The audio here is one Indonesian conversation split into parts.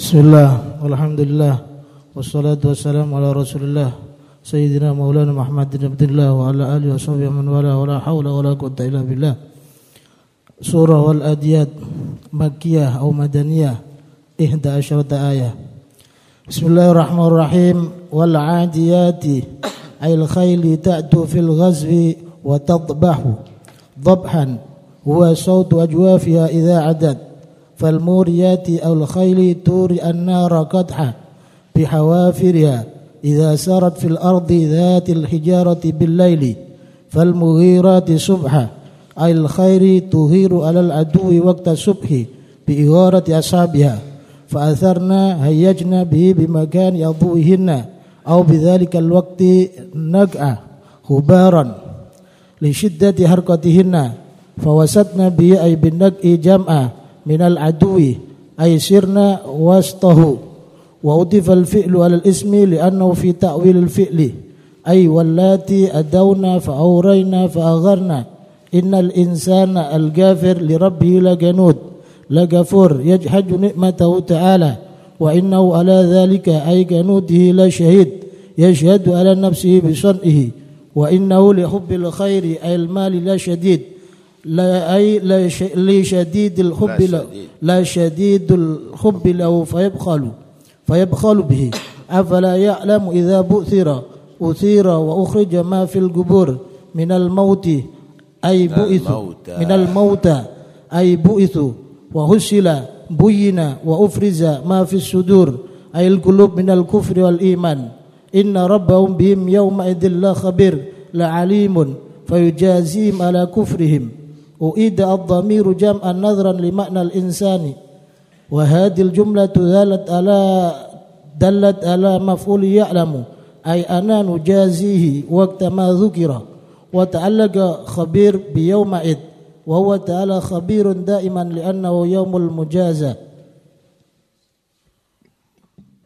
Bismillah, Alhamdulillah Wassalatu wassalamu ala rasulillah Sayyidina maulana Muhammad bin Abdullah Wa ala alihi wa sahbihi man wala Wa la hawla wa la quwata illa billah Surah wal adiyat Makkiyah atau Madaniyah Ihda asyarata ayah Bismillahirrahmanirrahim Wal adiyati Ail khayli ta'tu fil ghazwi Wa tadbahu Dhabhan Huwa sautu ajwafiha idha adad فالموريات أو الخيل توري النار قدحا بحوافرها إذا سارت في الأرض ذات الحجارة بالليل فالمغيرات صبحا أي الخير تغير على العدو وقت الصبح بإغارة أصحابها فأثرنا هيجنا به بمكان يضوئهن أو بذلك الوقت نقع خبارا لشدة حركتهن فوسطنا به أي بالنقع جمعا minal adwi ay sirna wastahu wa utifa al-fi'lu ala al-ismi li'annahu fi ta'wil al-fi'li ay wallati adawna fa awrayna fa agharna innal insana al-ghafir li rabbih laganud lagafur yajhaju ni'matahu ta'ala wa innahu ala dhalika ay ganudihi la shahid yashhadu ala nafsihi bi لا أي لا لشديد الحب لا, لا شديد الحب له فيبخل فيبخل به. أفلا يعلم إذا بؤثر؟ أثير وأخرج ما في القبور من الموت أي بؤث من الموت أي بؤث. وهسل بين وأفرز ما في الصدور أي القلوب من الكفر والإيمان. إن ربهم بهم يومئذ لا خبير لعليم فيجازيهم على كفرهم. أؤيد الضمير جمعا نظرا لمعنى الإنسان. وهذه الجملة دلت على دلت على مفعول يعلم أي أنا نجازيه وقت ما ذكر. وتعلق خبير بيومئذ وهو تعالى خبير دائما لأنه يوم المجازة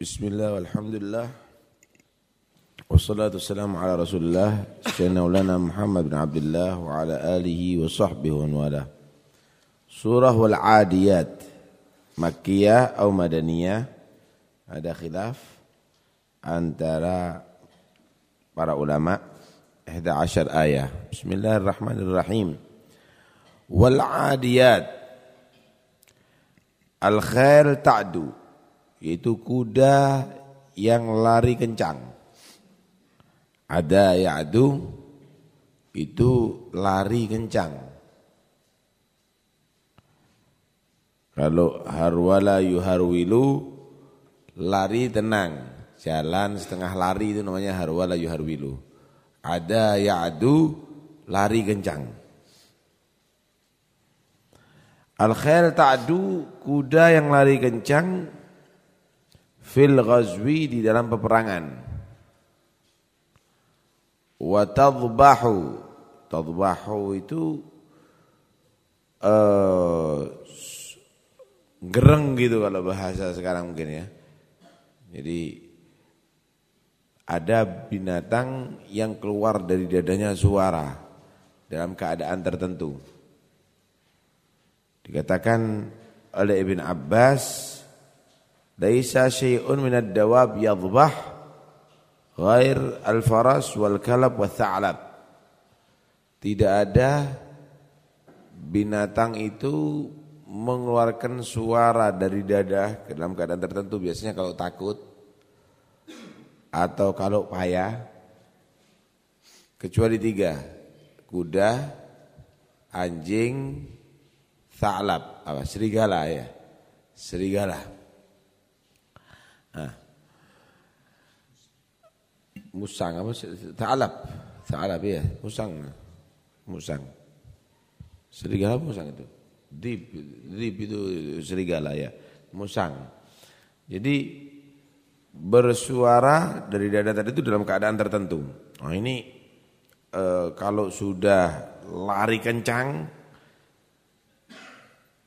بسم الله والحمد لله. Wassalatu wassalamu ala rasulullah Sayyidina ulana Muhammad bin Abdullah Wa ala alihi wa sahbihi wa wala Surah wal adiyat Makkiyah atau Madaniyah Ada khilaf Antara Para ulama. Ihda asyar ayah. Bismillahirrahmanirrahim. Wal adiyat Al khair ta'du Yaitu kuda yang lari kencang ada ya'du itu lari kencang. Kalau harwala yuharwilu lari tenang, jalan setengah lari itu namanya harwala yuharwilu. Ada ya'du lari kencang. Al khair ta'du kuda yang lari kencang fil ghazwi di dalam peperangan wa tadbahu tadbahu itu uh, gereng gitu kalau bahasa sekarang mungkin ya. Jadi ada binatang yang keluar dari dadanya suara dalam keadaan tertentu. Dikatakan oleh Ibn Abbas laisa syai'un minad dawab yadhbah ghair al-faras wal kalab wa tha'lab. Tidak ada binatang itu mengeluarkan suara dari dada dalam keadaan tertentu. Biasanya kalau takut atau kalau payah kecuali tiga. Kuda anjing tha'lab. Apa? Serigala ya. Serigala. Nah musang apa ta'alab ta'alab ya musang. Musang. Serigala musang itu? Dip dip itu serigala ya. Musang. Jadi bersuara dari dada tadi itu dalam keadaan tertentu. Oh ini e, kalau sudah lari kencang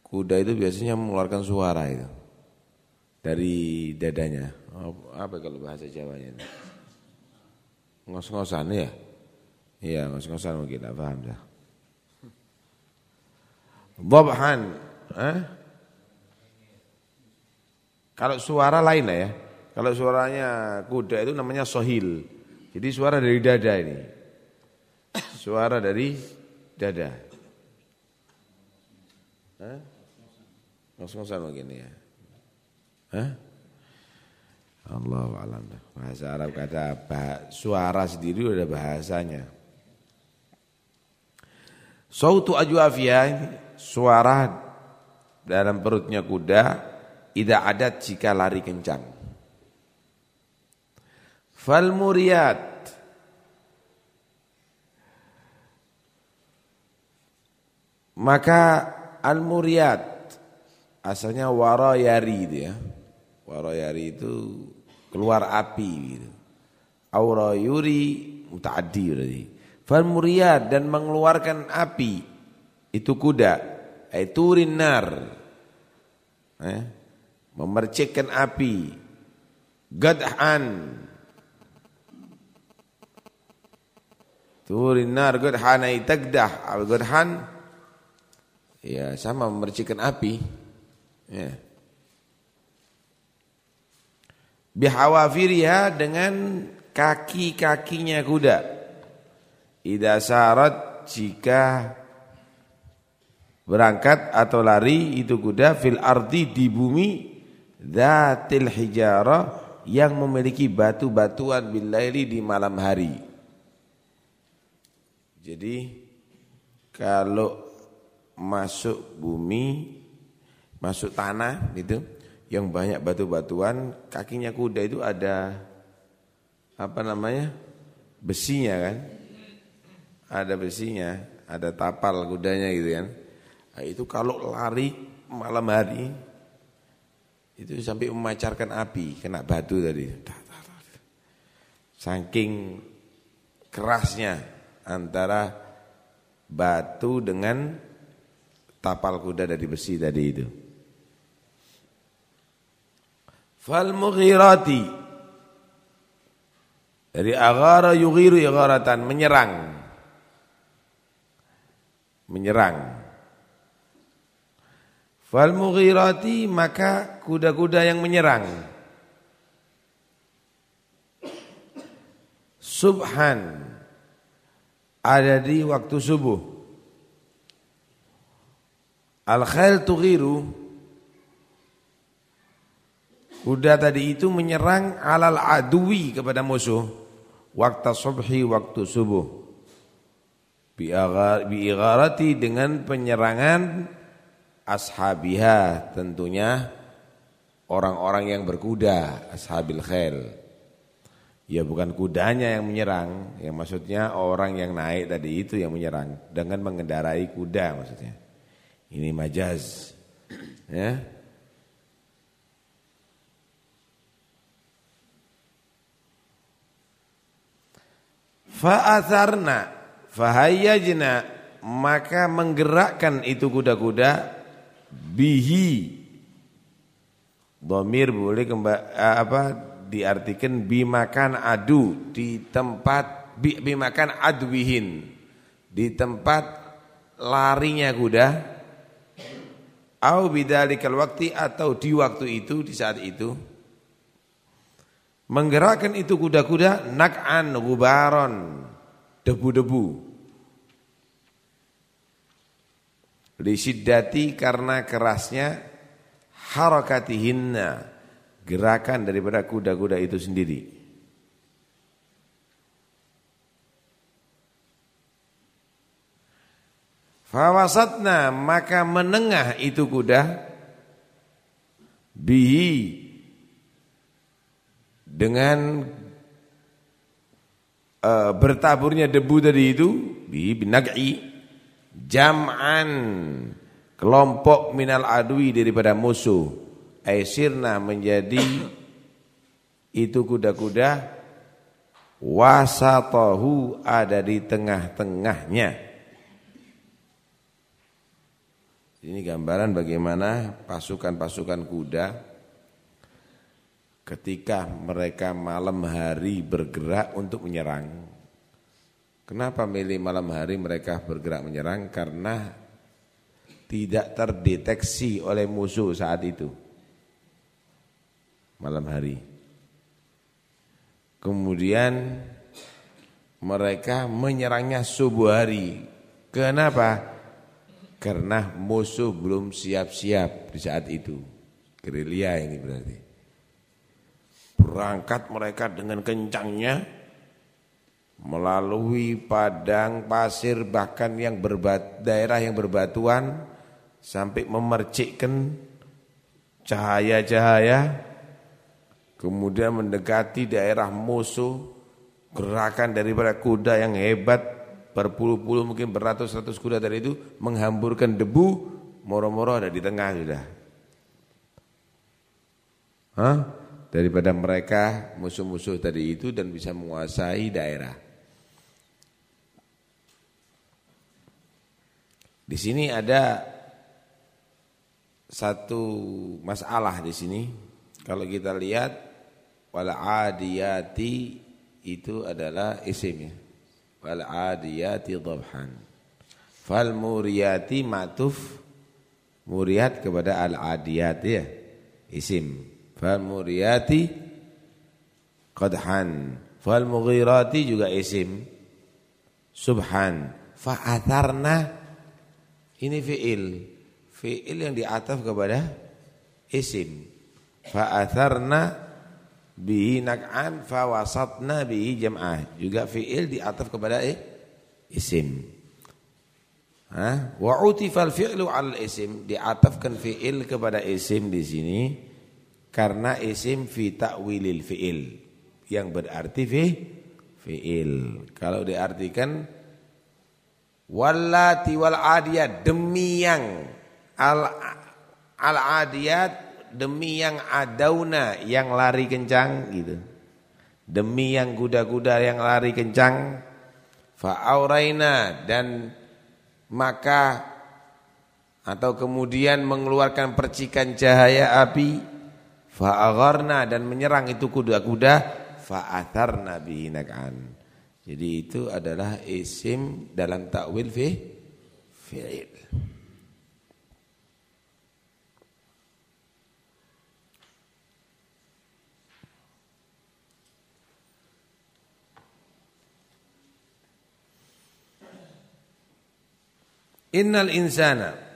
kuda itu biasanya mengeluarkan suara itu. Dari dadanya. Apa kalau bahasa Jawanya itu Ngos-ngosan ya? Iya, ngos-ngosan mungkin tak paham dah. Dhabhan, eh? Kalau suara lain lah ya. Kalau suaranya kuda itu namanya sohil. Jadi suara dari dada ini. Suara dari dada. Hah? Ngos-ngosan mungkin ya. Hah? Allah alam. Bahasa Arab kata suara sendiri udah bahasanya. Sautu ajwafiyah suara dalam perutnya kuda tidak ada jika lari kencang. Fal muriyat maka al muriyat asalnya warayari ya. Warayari itu keluar api gitu. Aura yuri mutaaddi berarti. Fal muriyat dan mengeluarkan api itu kuda, itu nar. Eh, memercikkan api. Gadhan. Turin nar gadhan ay tagdah. Gadhan ya sama memercikkan api. Ya. Bihawafiriha dengan kaki-kakinya kuda. Ida syarat jika berangkat atau lari itu kuda fil ardi di bumi Zatil hijara yang memiliki batu-batuan bilaili di malam hari. Jadi kalau masuk bumi, masuk tanah gitu, yang banyak batu-batuan, kakinya kuda itu ada apa namanya? besinya kan? Ada besinya, ada tapal kudanya gitu kan. Nah, itu kalau lari malam hari itu sampai memacarkan api, kena batu tadi. Saking kerasnya antara batu dengan tapal kuda dari besi tadi itu. Fal mughirati dari aghara yughiru igharatan menyerang. Menyerang. Fal mughirati maka kuda-kuda yang menyerang. Subhan ada di waktu subuh. Al khail tughiru kuda tadi itu menyerang alal adui kepada musuh. Waktu subhi waktu subuh. Bi igharati dengan penyerangan ashabiha tentunya orang-orang yang berkuda ashabil khail. Ya bukan kudanya yang menyerang yang maksudnya orang yang naik tadi itu yang menyerang dengan mengendarai kuda maksudnya. Ini majaz ya fa'atharna fahayyajna maka menggerakkan itu kuda-kuda bihi. Domir boleh kembali apa diartikan bimakan adu di tempat bimakan adwihin di tempat larinya kuda. Au bidalikal waktu atau di waktu itu di saat itu menggerakkan itu kuda-kuda nak'an gubaron debu-debu Lisiddati karena kerasnya harakatihinna gerakan daripada kuda-kuda itu sendiri. Fawasatna maka menengah itu kuda bihi dengan uh, bertaburnya debu tadi itu bihi binag'i jam'an kelompok minal adui daripada musuh aisirna menjadi itu kuda-kuda wasatahu ada di tengah-tengahnya. Ini gambaran bagaimana pasukan-pasukan kuda ketika mereka malam hari bergerak untuk menyerang Kenapa milih malam hari mereka bergerak menyerang? Karena tidak terdeteksi oleh musuh saat itu. malam hari. Kemudian mereka menyerangnya subuh hari. Kenapa? Karena musuh belum siap-siap di saat itu. Gerilya ini berarti. Berangkat mereka dengan kencangnya melalui padang pasir bahkan yang berbat, daerah yang berbatuan sampai memercikkan cahaya-cahaya kemudian mendekati daerah musuh gerakan daripada kuda yang hebat berpuluh-puluh mungkin beratus-ratus kuda dari itu menghamburkan debu moro-moro ada di tengah sudah Hah? Daripada mereka musuh-musuh tadi itu dan bisa menguasai daerah. Di sini ada satu masalah di sini. Kalau kita lihat wal adiyati itu adalah isim ya. Wal adiyati dhabhan. Fal muriyati matuf muriyat kepada al adiyat ya isim fal muriyati qadhan. Fal juga isim. Subhan. Fa atharna ini fiil. Fiil yang diataf kepada isim. Fa atharna bihi nak'an fa wasatna bihi jam'ah. Juga fi'il diataf kepada eh, isim. Ha wa utifal fi'lu 'al isim. Diatafkan fi'il kepada isim di sini karena isim fi ta'wilil fi'il yang berarti fi fi'il kalau diartikan wallati wal adiyat demi yang al al adiyat demi yang adauna yang lari kencang gitu. Demi yang kuda-kuda yang lari kencang fa'auraina dan maka atau kemudian mengeluarkan percikan cahaya api fa'agharna dan menyerang itu kuda-kuda fa'atharna bihinakan. Jadi itu adalah isim dalam takwil fi fi'il. Innal insana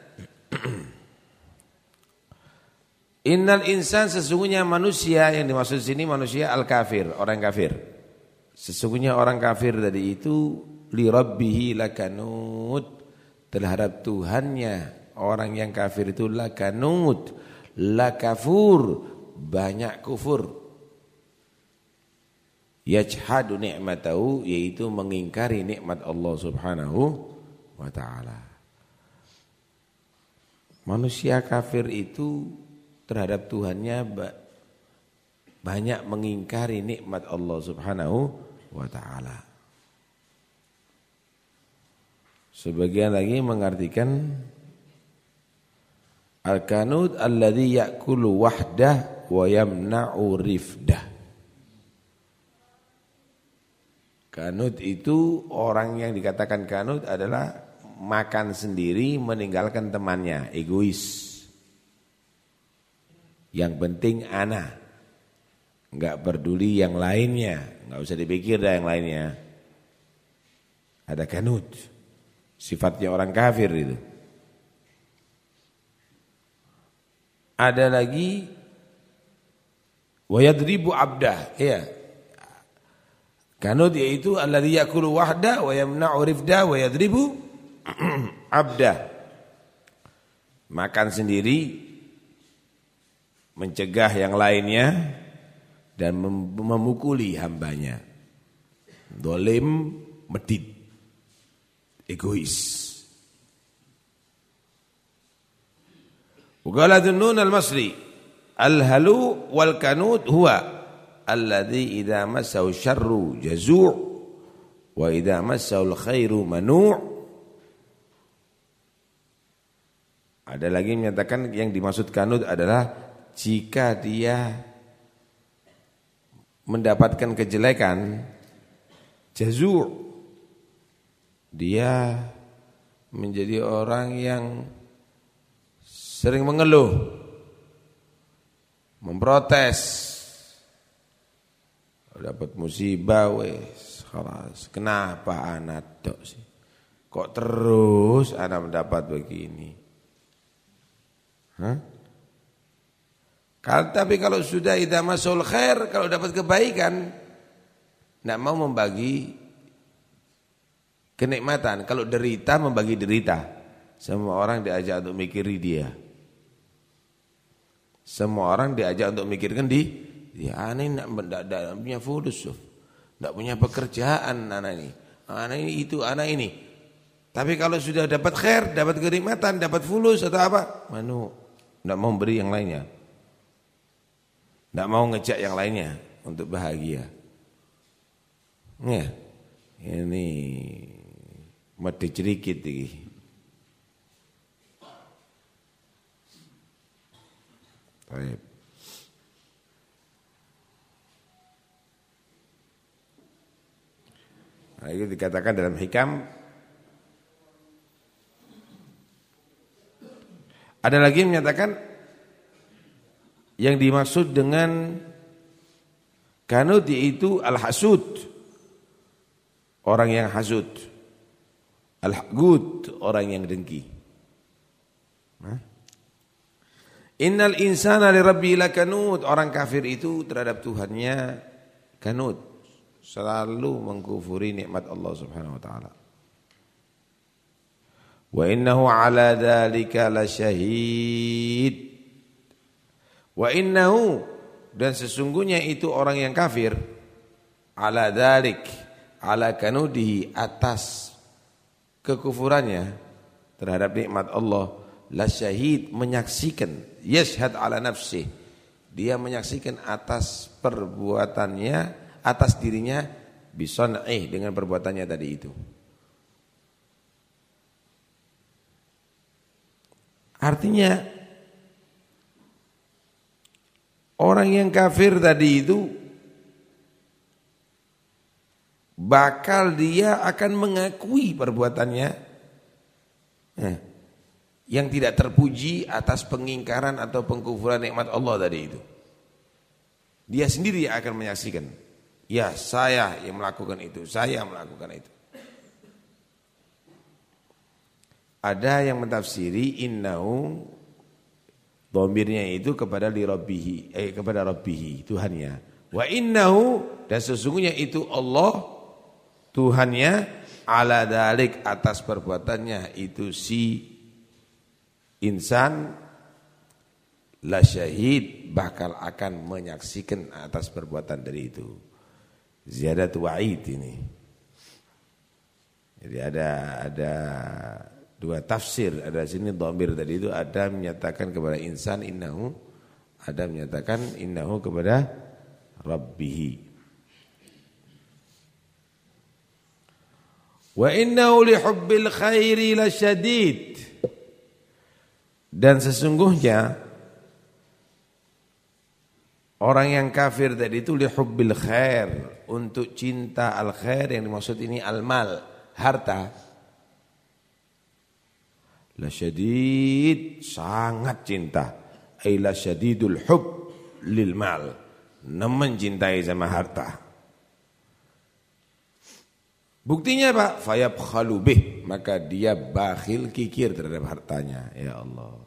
Innal insan sesungguhnya manusia yang dimaksud sini manusia al-kafir, orang kafir. Sesungguhnya orang kafir tadi itu li rabbihi lakanut terhadap Tuhannya. Orang yang kafir itu lakanut, lakafur, banyak kufur. Yajhadu ni'matahu yaitu mengingkari nikmat Allah Subhanahu wa taala. Manusia kafir itu terhadap Tuhannya banyak mengingkari nikmat Allah Subhanahu wa taala. Sebagian lagi mengartikan al-kanud alladhi ya'kulu wahdah wa yamna'u rifdah. Kanut itu orang yang dikatakan kanut adalah makan sendiri meninggalkan temannya, egois. Yang penting ana. Enggak peduli yang lainnya, enggak usah dipikir dah yang lainnya. Ada kanut. Sifatnya orang kafir itu. Ada lagi wayadribu abdah, ya. Kanut yaitu alladhi yakulu wahda wa yamna'u rifda wa yadribu abda makan sendiri mencegah yang lainnya dan memukuli hambanya. Dolim medit egois. Ugala Nun al-Masri Al-halu wal kanut huwa alladhi idza massahu syarru jazu' wa idza massahu al-khairu manu' Ada lagi menyatakan yang dimaksud kanut adalah jika dia mendapatkan kejelekan jazu dia menjadi orang yang sering mengeluh memprotes dapat musibah wes, keras. Kenapa anak dok sih? Kok terus anak mendapat begini? Hah? Kalau, tapi kalau sudah idza masul khair, kalau dapat kebaikan, tidak mau membagi kenikmatan. Kalau derita membagi derita. Semua orang diajak untuk mikiri dia. Semua orang diajak untuk mikirkan di dia aneh tidak punya fulus, tidak punya pekerjaan anak ini, anak ini itu anak ini. Tapi kalau sudah dapat khair, dapat kenikmatan, dapat fulus atau apa, manu tidak mau beri yang lainnya. Tidak mau ngejak yang lainnya untuk bahagia. Ya, ini mati sedikit ini. Baik. Nah, itu dikatakan dalam hikam Ada lagi yang menyatakan yang dimaksud dengan kanut itu al-hasud. Orang yang hasud. Al-haqud, orang yang dengki. Innal insana li rabbi lakanut. Orang kafir itu terhadap Tuhannya kanut. Selalu mengkufuri nikmat Allah Subhanahu wa taala. Wa innahu ala dzalika lasyahid. Wa innahu dan sesungguhnya itu orang yang kafir ala dalik ala kanudihi atas kekufurannya terhadap nikmat Allah la syahid menyaksikan yashhad ala nafsi dia menyaksikan atas perbuatannya atas dirinya bison'ih dengan perbuatannya tadi itu. Artinya Orang yang kafir tadi itu bakal dia akan mengakui perbuatannya eh, yang tidak terpuji atas pengingkaran atau pengkufuran nikmat Allah tadi itu. Dia sendiri yang akan menyaksikan. Ya saya yang melakukan itu, saya yang melakukan itu. Ada yang mentafsiri innahu Domirnya itu kepada li rabbihi, eh kepada rabbihi, Tuhannya. Wa innahu dan sesungguhnya itu Allah Tuhannya ala dalik atas perbuatannya itu si insan la syahid bakal akan menyaksikan atas perbuatan dari itu. Ziyadat wa'id ini. Jadi ada ada dua tafsir ada sini dhamir tadi itu ada menyatakan kepada insan innahu ada menyatakan innahu kepada rabbih wa innahu li hubbil khairi lasyadid dan sesungguhnya orang yang kafir tadi itu li hubbil khair untuk cinta al khair yang dimaksud ini al mal harta La syadid sangat cinta. Ay la syadidul hub lil mal. Nemen cintai sama harta. Buktinya Pak, fayab khalubih, maka dia bakhil kikir terhadap hartanya. Ya Allah.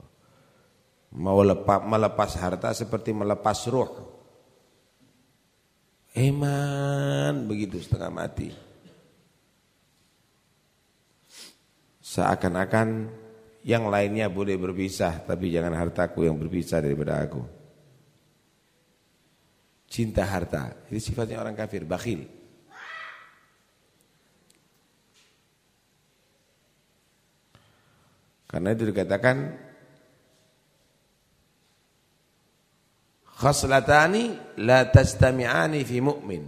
Mau lepas, melepas harta seperti melepas ruh. Eman begitu setengah mati. Seakan-akan yang lainnya boleh berpisah, tapi jangan hartaku yang berpisah daripada aku. Cinta harta, ini sifatnya orang kafir, bakhil. Karena itu dikatakan khaslatani la tastami'ani fi mu'min.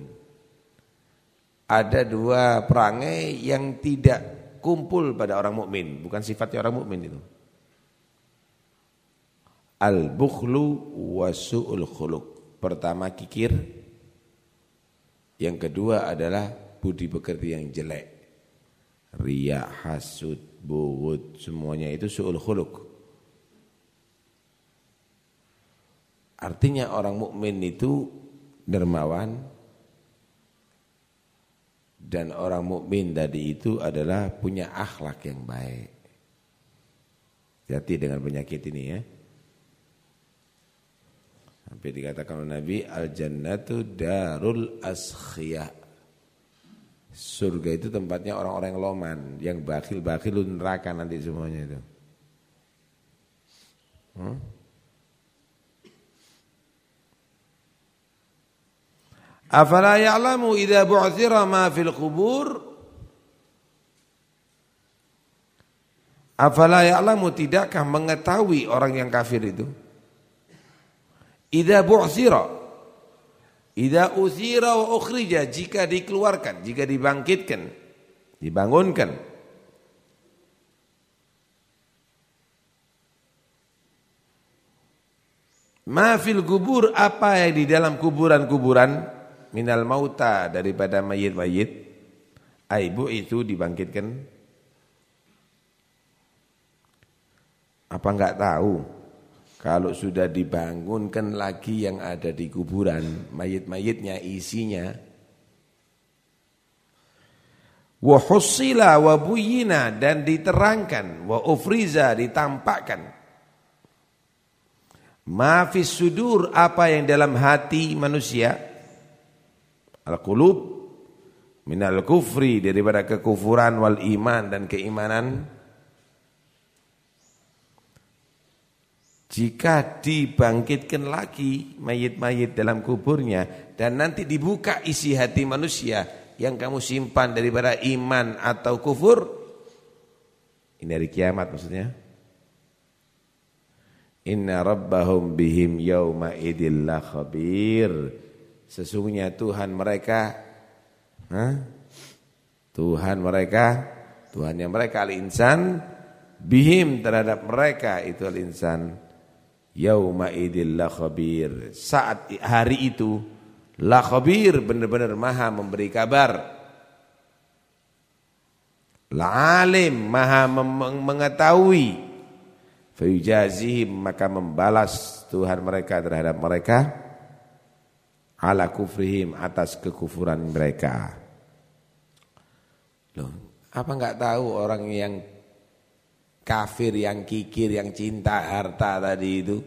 Ada dua perangai yang tidak kumpul pada orang mukmin, bukan sifatnya orang mukmin itu. Al-bukhlu wa su'ul khuluq. Pertama kikir, yang kedua adalah budi pekerti yang jelek. Ria, hasud, buhud, semuanya itu su'ul khuluq. Artinya orang mukmin itu dermawan, Dan orang mukmin tadi itu adalah punya akhlak yang baik. Hati dengan penyakit ini ya. Sampai dikatakan oleh Nabi al-jannatu darul askhiyah. Surga itu tempatnya orang-orang loman, yang bakil-bakil neraka nanti semuanya itu. Hmm? Afala ya'lamu idza bu'thira ma fil qubur? Afala ya'lamu tidakkah mengetahui orang yang kafir itu? Idza bu'thira. Idza uthira wa ukhrija jika dikeluarkan jika dibangkitkan dibangunkan. Ma fil kubur apa yang di dalam kuburan-kuburan minal mauta daripada mayit-mayit aibu itu dibangkitkan. Apa enggak tahu? Kalau sudah dibangunkan lagi yang ada di kuburan mayit-mayitnya isinya. Wa buyina dan diterangkan wa ufriza ditampakkan. Ma sudur apa yang dalam hati manusia al-qulub minal kufri daripada kekufuran wal iman dan keimanan. Jika dibangkitkan lagi mayit-mayit dalam kuburnya dan nanti dibuka isi hati manusia yang kamu simpan daripada iman atau kufur ini hari kiamat maksudnya. Inna rabbahum bihim yawma idil khabir Sesungguhnya Tuhan mereka huh? Tuhan mereka Tuhan yang mereka al-insan bihim terhadap mereka itu al-insan. Yauma idil la khabir. Saat hari itu la khabir benar-benar maha memberi kabar. La alim maha mengetahui. Fayujazihim maka membalas Tuhan mereka terhadap mereka ala kufrihim atas kekufuran mereka. Loh, apa enggak tahu orang yang kafir, yang kikir, yang cinta harta tadi itu,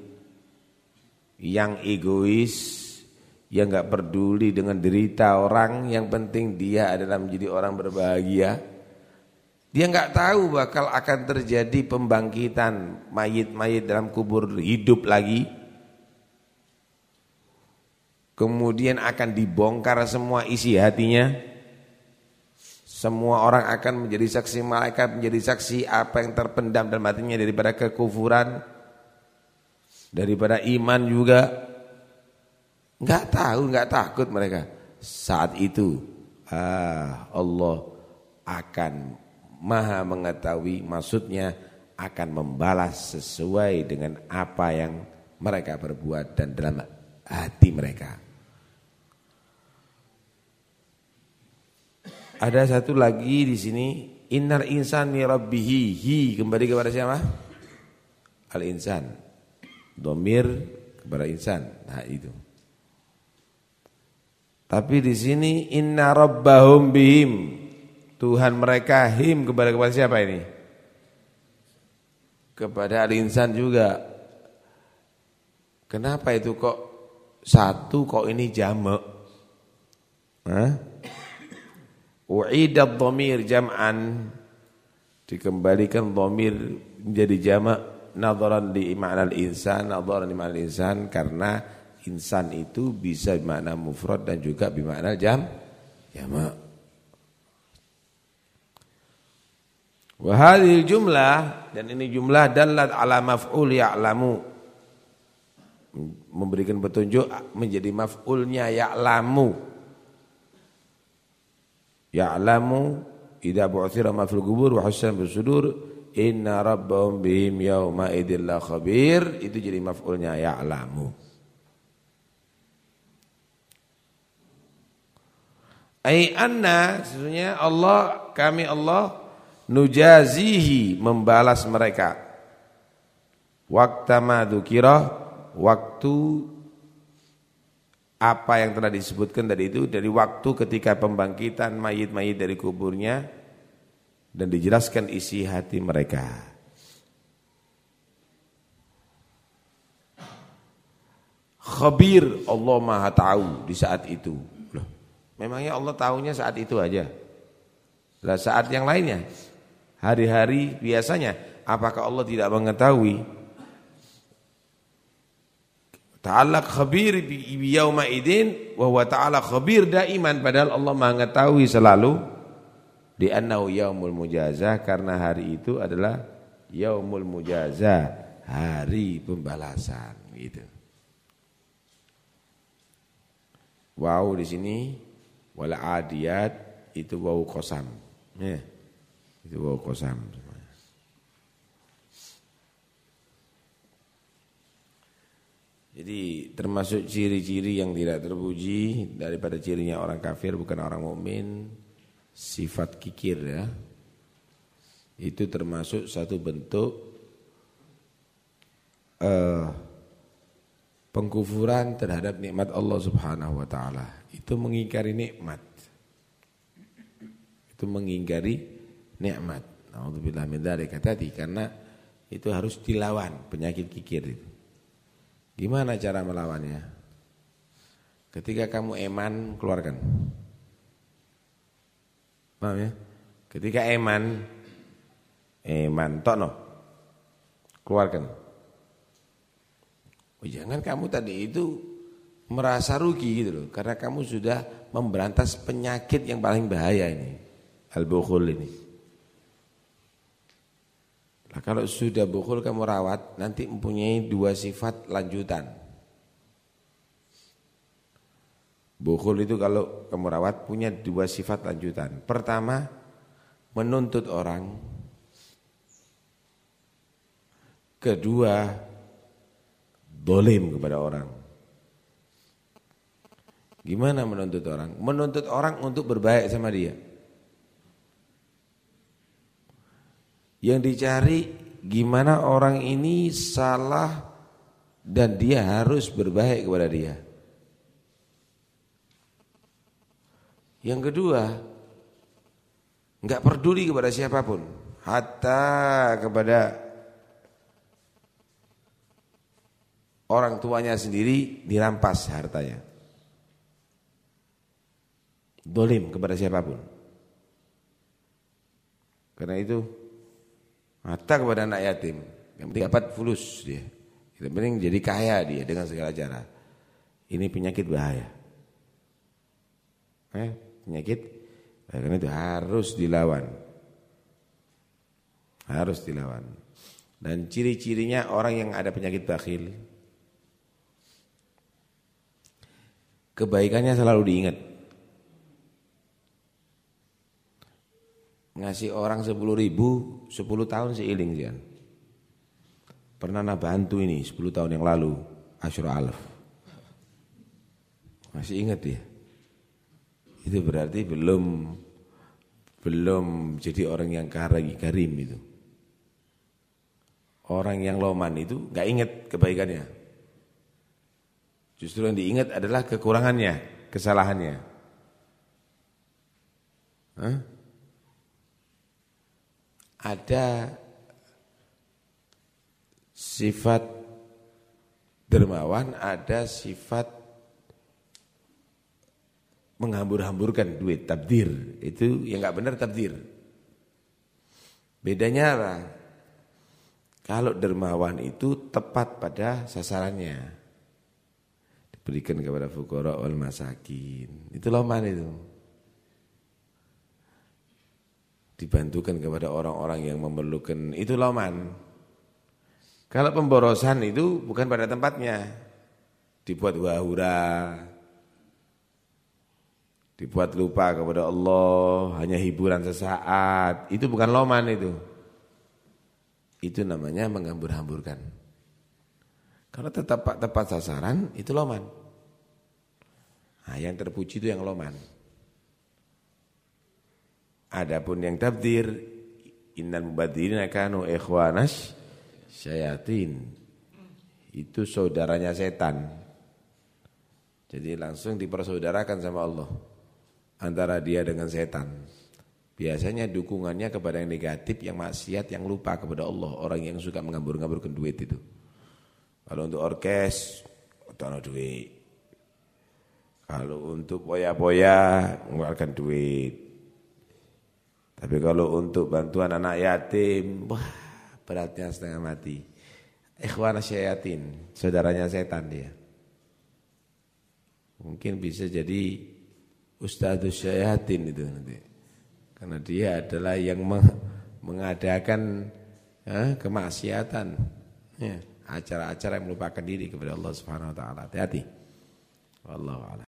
yang egois, yang enggak peduli dengan derita orang, yang penting dia adalah menjadi orang berbahagia. Dia enggak tahu bakal akan terjadi pembangkitan mayit-mayit dalam kubur hidup lagi kemudian akan dibongkar semua isi hatinya. Semua orang akan menjadi saksi malaikat, menjadi saksi apa yang terpendam dalam hatinya daripada kekufuran, daripada iman juga. Enggak tahu, enggak takut mereka. Saat itu ah, Allah akan maha mengetahui maksudnya akan membalas sesuai dengan apa yang mereka perbuat dan dalam hati mereka. Ada satu lagi di sini innar insan mi rabbihi hi kembali kepada siapa? Al insan. Domir kepada insan. Nah itu. Tapi di sini inna rabbahum bihim. Tuhan mereka him kepada kepada siapa ini? Kepada al insan juga. Kenapa itu kok satu kok ini jamak? Hah? U'idat dhamir jam'an. Dikembalikan dhamir menjadi jamak nadharan li makna al-insan nadharan li makna al-insan karena insan itu bisa bermakna mufrad dan juga bermakna jam jamak. Wa hadhihi jumlah dan ini jumlah dalat ala maf'ul ya'lamu. Memberikan petunjuk menjadi maf'ulnya ya'lamu ya'lamu idza bu'thira ma fil qubur wa hasan bis sudur inna rabbahum bihim yauma idil la khabir. Itu jadi maf'ulnya ya'lamu. Ai anna sesungguhnya Allah kami Allah nujazihi membalas mereka. Waktu ma waktu apa yang telah disebutkan tadi itu dari waktu ketika pembangkitan mayit-mayit dari kuburnya dan dijelaskan isi hati mereka. Khabir Allah Maha tahu di saat itu. Loh, memangnya Allah tahunya saat itu aja. Lah saat yang lainnya, hari-hari biasanya, apakah Allah tidak mengetahui Ta'ala khabir bi yauma idin wa huwa ta'ala khabir daiman padahal Allah mengetahui selalu di annahu yaumul mujazah karena hari itu adalah yaumul mujazah, hari pembalasan gitu. Wow di sini wal adiyat itu wow kosam. Ya. Itu wow kosam. Jadi termasuk ciri-ciri yang tidak terpuji daripada cirinya orang kafir bukan orang mukmin sifat kikir ya. Itu termasuk satu bentuk uh, pengkufuran terhadap nikmat Allah Subhanahu wa taala. Itu mengingkari nikmat. Itu mengingkari nikmat. Nauzubillah min dzalika tadi karena itu harus dilawan penyakit kikir itu. Gimana cara melawannya? Ketika kamu eman, keluarkan. Paham ya? Ketika eman, eman, tokno, keluarkan. Oh, jangan kamu tadi itu merasa rugi gitu loh. Karena kamu sudah memberantas penyakit yang paling bahaya ini. Al-bukhul ini. Nah, kalau sudah bukul kamu rawat, nanti mempunyai dua sifat lanjutan. Bukul itu kalau kamu rawat punya dua sifat lanjutan. Pertama, menuntut orang. Kedua, dolim kepada orang. Gimana menuntut orang? Menuntut orang untuk berbaik sama dia. Yang dicari gimana orang ini salah dan dia harus berbaik kepada dia. Yang kedua, enggak peduli kepada siapa pun, hatta kepada orang tuanya sendiri dirampas hartanya. Dolim kepada siapa pun. Karena itu Mata kepada anak yatim. Yang penting dapat fulus dia. Yang penting jadi kaya dia dengan segala cara. Ini penyakit bahaya. Eh, penyakit karena itu harus dilawan. Harus dilawan. Dan ciri-cirinya orang yang ada penyakit bakhil kebaikannya selalu diingat. Ngasih orang sepuluh ribu, sepuluh tahun seiling sih Pernah nak bantu ini sepuluh tahun yang lalu, Asyura Alf. Masih ingat ya? Itu berarti belum belum jadi orang yang karim itu. Orang yang loman itu nggak ingat kebaikannya. Justru yang diingat adalah kekurangannya, kesalahannya. Hah? Ada sifat dermawan, ada sifat menghambur-hamburkan duit, tabdir. Itu yang nggak benar tabdir. Bedanya apa? Kalau dermawan itu tepat pada sasarannya. Diberikan kepada fukara wal masakin. Itu loman itu. Dibantukan kepada orang-orang yang memerlukan itu loman. Kalau pemborosan itu bukan pada tempatnya. Dibuat wahura. Dibuat lupa kepada Allah, hanya hiburan sesaat. Itu bukan loman itu. Itu namanya menghambur-hamburkan. Kalau tetap tepat sasaran, itu loman. Nah, yang terpuji itu yang loman. Adapun yang tabdir innal mubadzirina kanu ikhwanas syayatin. Itu saudaranya setan. Jadi langsung dipersaudarakan sama Allah antara dia dengan setan. Biasanya dukungannya kepada yang negatif, yang maksiat, yang lupa kepada Allah, orang yang suka mengambur-ngamburkan duit itu. Kalau untuk orkes, utama duit. Kalau untuk poya-poya, mengeluarkan duit. Tapi kalau untuk bantuan anak yatim, wah beratnya setengah mati. Ikhwan syayatin, saudaranya setan dia. Mungkin bisa jadi ustadz syayatin itu nanti. Karena dia adalah yang mengadakan eh, kemaksiatan. Ya, acara-acara yang melupakan diri kepada Allah Subhanahu wa taala. Hati-hati. Wallahu a'lam.